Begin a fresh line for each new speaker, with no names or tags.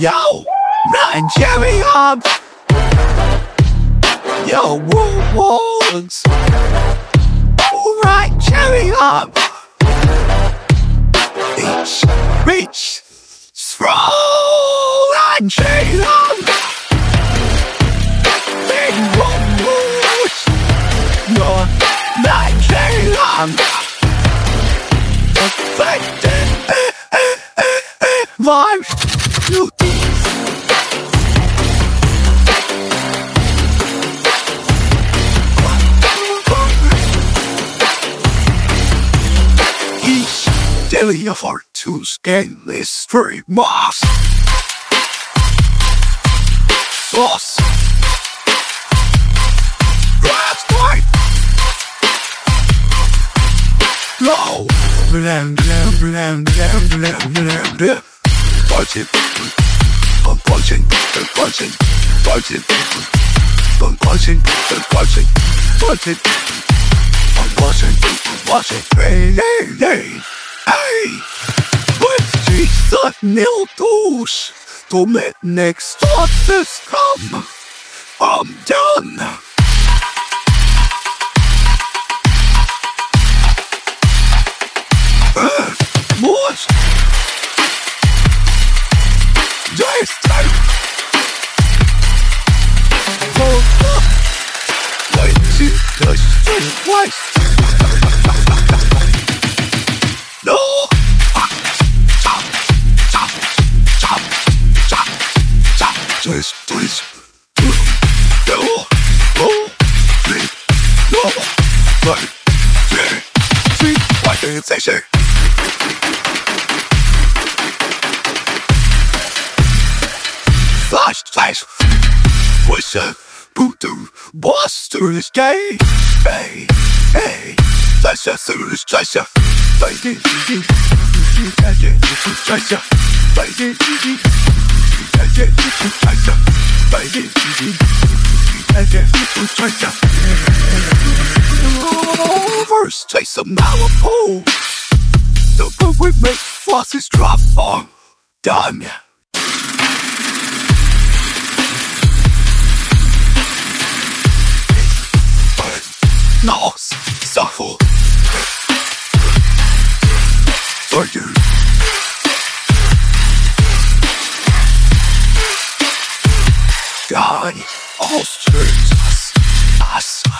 Nine cherry hop. Yo, woo walls. Alright, cherry hop. Reach, reach. Throw and cherry hop. Big one moves. Your nine cherry hop. Affected. Vibes. Daily of our two scanless free moss. Sauce. Grass white. Low. Blam, blam, blam, blam, blam, blam, blam. I'm. I'm. I'm. I'm. I'm watching, hey, hey, hey, hey. With Jesus nil dos, to next status come. I'm done. What? Wait, just, twice. Twist, twist. No, three, no, three, three, one, two, six, six. Flash, flash. What's up? Voodoo Buster is gay. Hey, hey. That's a third, that's a Lady, First, taste some Malibu. The good we make faucets drop on. Done. No, suffer. Us.